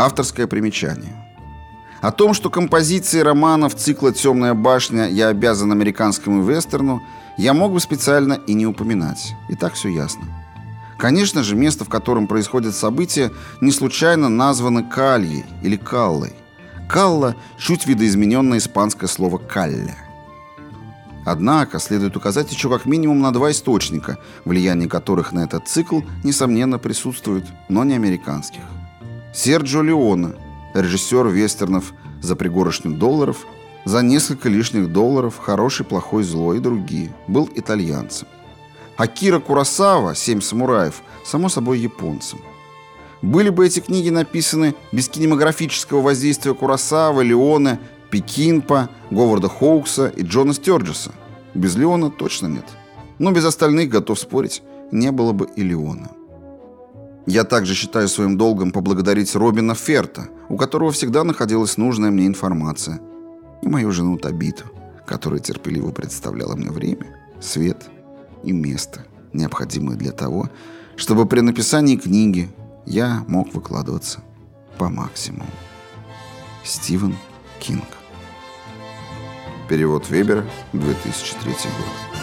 Авторское примечание. О том, что композиции романов цикла «Темная башня» я обязан американскому вестерну, я мог бы специально и не упоминать. И так все ясно. Конечно же, место, в котором происходят события, не случайно названо Кальей или Каллой. Калла – чуть видоизмененное испанское слово «калля». Однако следует указать еще как минимум на два источника, влияние которых на этот цикл, несомненно, присутствует, но не американских. Серджио Леона, режиссер вестернов «За пригоршню долларов», «За несколько лишних долларов», «Хороший, плохой, злой» и другие, был итальянцем. Акира Курасава «Семь самураев» само собой японцем. Были бы эти книги написаны без кинематографического воздействия Курасава, Леона, Пекинпа, Говарда Хоукса и Джона Стёрджеса. Без Леона точно нет. Но без остальных, готов спорить, не было бы и Леона. Я также считаю своим долгом поблагодарить Робина Ферта, у которого всегда находилась нужная мне информация, и мою жену Табиту, которая терпеливо представляла мне время, свет и место, необходимое для того, чтобы при написании книги я мог выкладываться по максимуму. Стивен Кинг Перевод Вебера, 2003 год.